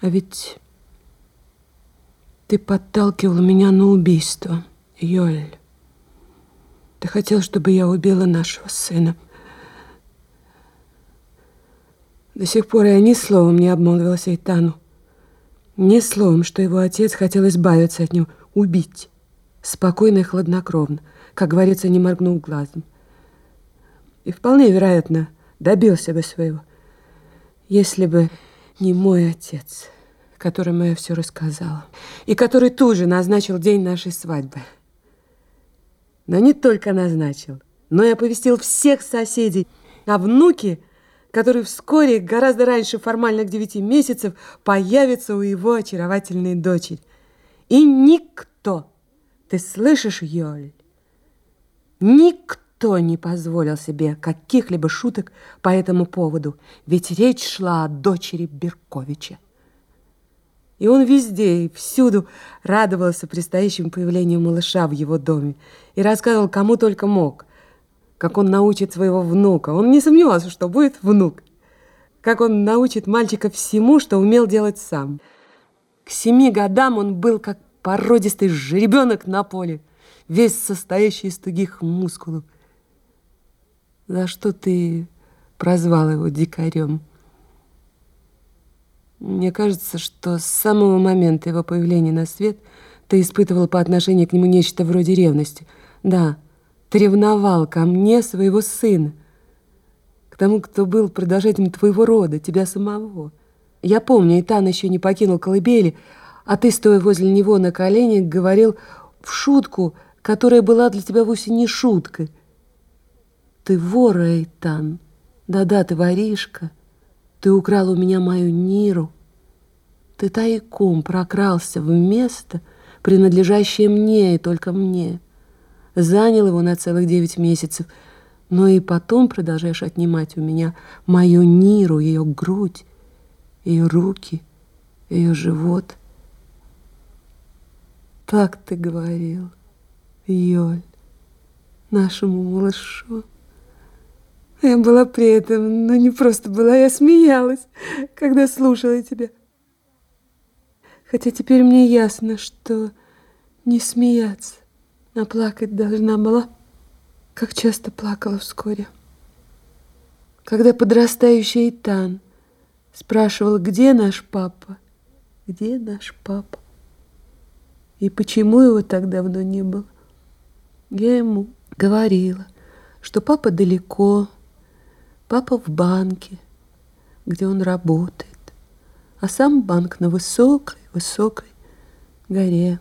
А ведь ты подталкивал меня на убийство, Йоль. Ты хотел, чтобы я убила нашего сына. До сих пор я ни словом не обмолвилась Эйтану. Ни словом, что его отец хотел избавиться от него, убить. Спокойно и хладнокровно, как говорится, не моргнув глазом. И вполне вероятно, добился бы своего, если бы не мой отец, которому я все рассказала, и который тут же назначил день нашей свадьбы. Но не только назначил, но и оповестил всех соседей, а внуки, который вскоре, гораздо раньше формальных девяти месяцев, появится у его очаровательной дочери. И никто, ты слышишь, Йоль, никто никто не позволил себе каких-либо шуток по этому поводу, ведь речь шла о дочери Берковича. И он везде и всюду радовался предстоящему появлению малыша в его доме и рассказывал, кому только мог, как он научит своего внука. Он не сомневался, что будет внук. Как он научит мальчика всему, что умел делать сам. К семи годам он был как породистый жеребенок на поле, весь состоящий из тугих мускулов. За что ты прозвал его дикарем? Мне кажется, что с самого момента его появления на свет ты испытывал по отношению к нему нечто вроде ревности. Да, ты ревновал ко мне своего сына, к тому, кто был продолжателем твоего рода, тебя самого. Я помню, Итан еще не покинул колыбели, а ты, стоя возле него на коленях, говорил в шутку, которая была для тебя вовсе не шуткой, ты вор, Эйтан. Да-да, ты воришка. Ты украл у меня мою Ниру. Ты тайком прокрался в место, принадлежащее мне и только мне. Занял его на целых девять месяцев, но и потом продолжаешь отнимать у меня мою Ниру, ее грудь, ее руки, ее живот. Так ты говорил, Йоль, нашему малышу. Я была при этом, но не просто была, я смеялась, когда слушала тебя. Хотя теперь мне ясно, что не смеяться, а плакать должна была, как часто плакала вскоре. Когда подрастающий Итан спрашивал, где наш папа, где наш папа, и почему его так давно не было, я ему говорила, что папа далеко, Папа в банке, где он работает, а сам банк на высокой-высокой горе.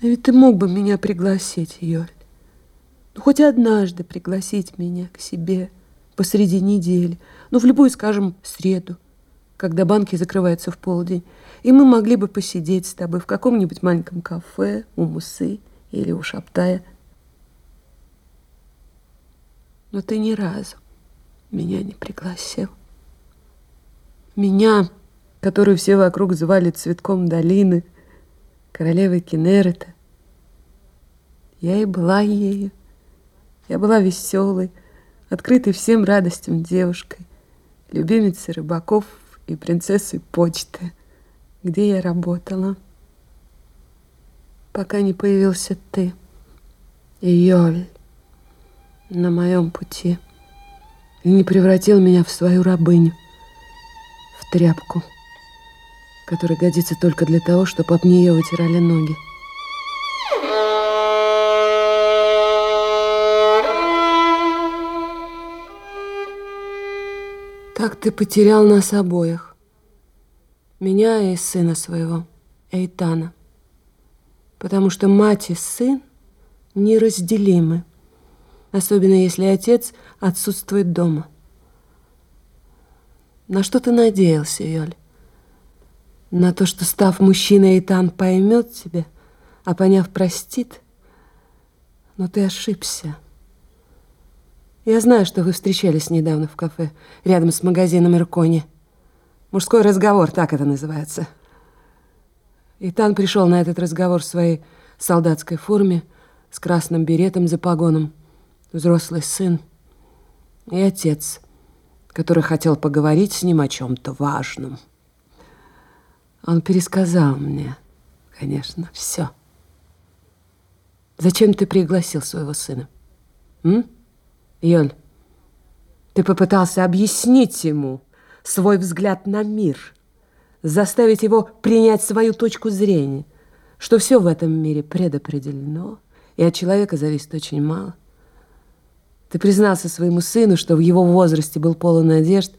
А ведь ты мог бы меня пригласить, Йоль. Ну, хоть однажды пригласить меня к себе посреди недели, ну, в любую, скажем, среду, когда банки закрываются в полдень, и мы могли бы посидеть с тобой в каком-нибудь маленьком кафе у Мусы или у Шаптая – но ты ни разу меня не пригласил. Меня, которую все вокруг звали цветком долины, королевой Кенерета. Я и была ею. Я была веселой, открытой всем радостям девушкой, любимицей рыбаков и принцессой почты, где я работала. Пока не появился ты, Йоль на моем пути и не превратил меня в свою рабыню, в тряпку, которая годится только для того, чтобы об нее вытирали ноги. Так ты потерял нас обоих, меня и сына своего, Эйтана, потому что мать и сын неразделимы особенно если отец отсутствует дома. На что ты надеялся, Йоль? На то, что, став мужчиной, Итан поймет тебя, а поняв, простит? Но ты ошибся. Я знаю, что вы встречались недавно в кафе, рядом с магазином Иркони. Мужской разговор, так это называется. Итан пришел на этот разговор в своей солдатской форме, с красным беретом за погоном взрослый сын и отец, который хотел поговорить с ним о чем-то важном. Он пересказал мне, конечно, все. Зачем ты пригласил своего сына? М? Йоль, ты попытался объяснить ему свой взгляд на мир, заставить его принять свою точку зрения, что все в этом мире предопределено, и от человека зависит очень мало. Ты признался своему сыну, что в его возрасте был полон надежд,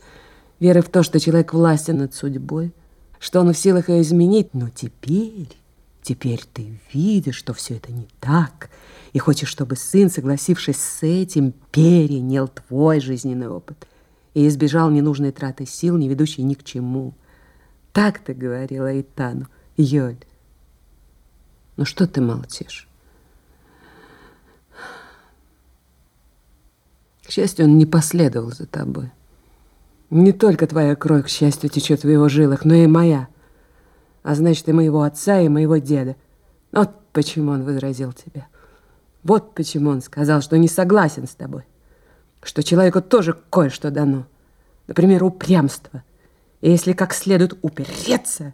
веры в то, что человек властен над судьбой, что он в силах ее изменить. Но теперь, теперь ты видишь, что все это не так, и хочешь, чтобы сын, согласившись с этим, перенял твой жизненный опыт и избежал ненужной траты сил, не ведущей ни к чему. Так ты говорила Итану, Йоль. Ну что ты молчишь? К счастью, он не последовал за тобой. Не только твоя кровь, к счастью, течет в его жилах, но и моя. А значит, и моего отца, и моего деда. Вот почему он возразил тебя. Вот почему он сказал, что не согласен с тобой. Что человеку тоже кое-что дано. Например, упрямство. И если как следует упереться,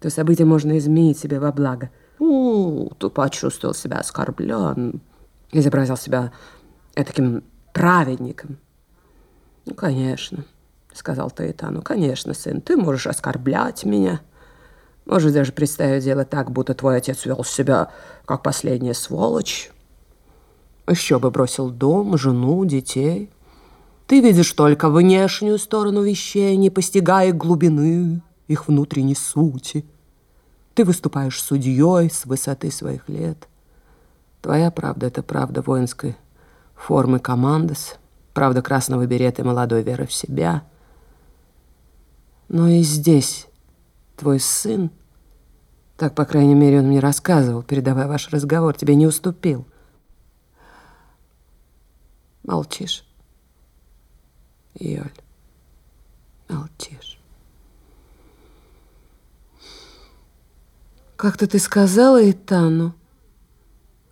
то события можно изменить себе во благо. Ну, ты почувствовал себя оскорблен, изобразил себя таким праведником. Ну, конечно, сказал Таитану, конечно, сын, ты можешь оскорблять меня. Можешь даже представить дело так, будто твой отец вел себя как последняя сволочь. Еще бы бросил дом, жену, детей. Ты видишь только внешнюю сторону вещей, не постигая глубины их внутренней сути. Ты выступаешь судьей с высоты своих лет. Твоя правда — это правда воинской формы командос, правда красного берета и молодой веры в себя. Но и здесь твой сын, так, по крайней мере, он мне рассказывал, передавая ваш разговор, тебе не уступил. Молчишь. Йоль, молчишь. Как-то ты сказала Итану,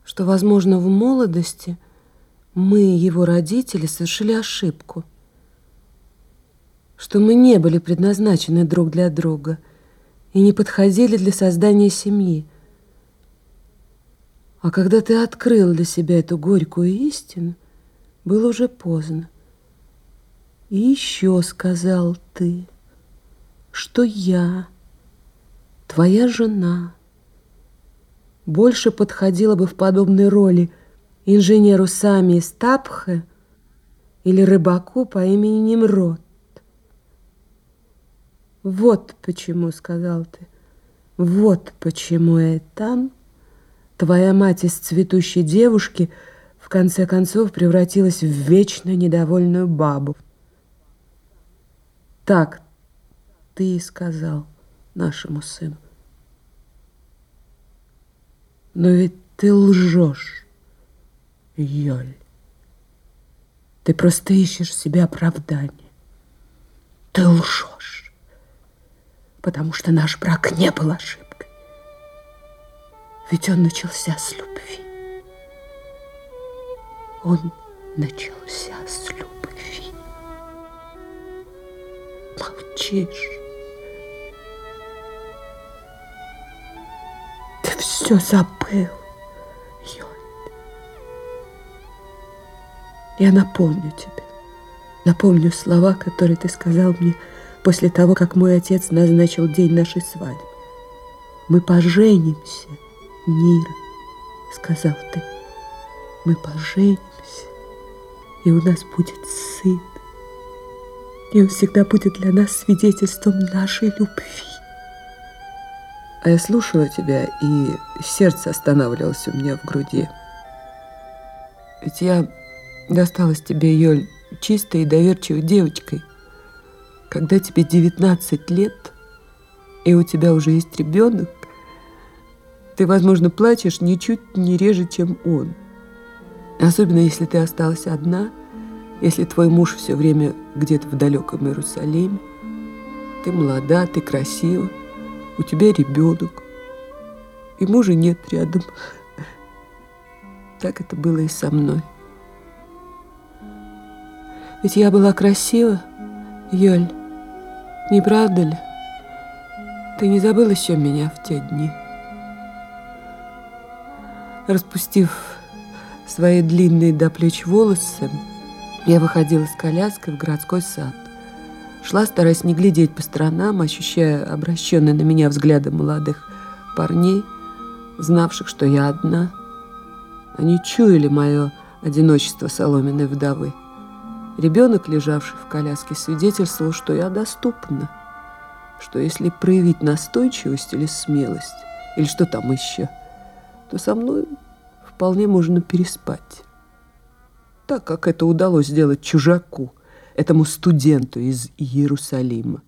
что, возможно, в молодости – мы, его родители, совершили ошибку, что мы не были предназначены друг для друга и не подходили для создания семьи. А когда ты открыл для себя эту горькую истину, было уже поздно. И еще сказал ты, что я, твоя жена, больше подходила бы в подобной роли – инженеру Сами из Тапхе или рыбаку по имени Немрод. Вот почему, сказал ты, вот почему Этан, твоя мать из цветущей девушки, в конце концов превратилась в вечно недовольную бабу. Так ты и сказал нашему сыну. Но ведь ты лжешь. Йоль, ты просто ищешь себе оправдание. Ты лжешь, потому что наш брак не был ошибкой. Ведь он начался с любви. Он начался с любви. Молчишь. Ты все забыл. Я напомню тебе. Напомню слова, которые ты сказал мне после того, как мой отец назначил день нашей свадьбы. Мы поженимся, Нира, сказал ты. Мы поженимся, и у нас будет сын. И он всегда будет для нас свидетельством нашей любви. А я слушала тебя, и сердце останавливалось у меня в груди. Ведь я Досталась тебе, Йоль, чистой и доверчивой девочкой. Когда тебе 19 лет, и у тебя уже есть ребенок, ты, возможно, плачешь ничуть не реже, чем он. Особенно, если ты осталась одна, если твой муж все время где-то в далеком Иерусалиме. Ты молода, ты красива, у тебя ребенок, и мужа нет рядом. Так это было и со мной. Ведь я была красива, Йоль, не правда ли? Ты не забыл еще меня в те дни? Распустив свои длинные до плеч волосы, я выходила с коляской в городской сад. Шла, стараясь не глядеть по сторонам, ощущая обращенные на меня взгляды молодых парней, знавших, что я одна. Они чуяли мое одиночество соломенной вдовы. Ребенок, лежавший в коляске, свидетельствовал, что я доступна, что если проявить настойчивость или смелость, или что там еще, то со мной вполне можно переспать. Так, как это удалось сделать чужаку, этому студенту из Иерусалима.